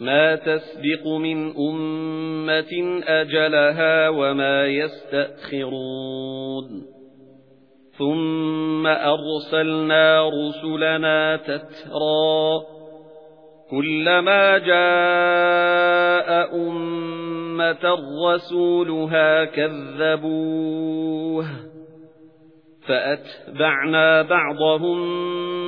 مَا تَسْبِقُ مِنْ أُمَّةٍ أَجَلَهَا وَمَا يَسْتَأْخِرُونَ. ثُمَّ أَرْسَلْنَا رُسُلَنَا تَتْرَى كُلَّمَا جَاءَ أُمَّةً رَّسُولُهَا كَذَّبُوهُ فَأَتْبَعْنَا بَعْضَهُم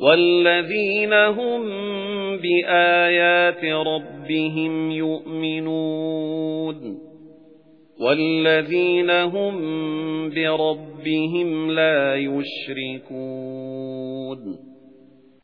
وَالَّذِينَ هُمْ بِآيَاتِ رَبِّهِمْ يُؤْمِنُونَ وَالَّذِينَ هُمْ بِرَبِّهِمْ لَا يُشْرِكُونَ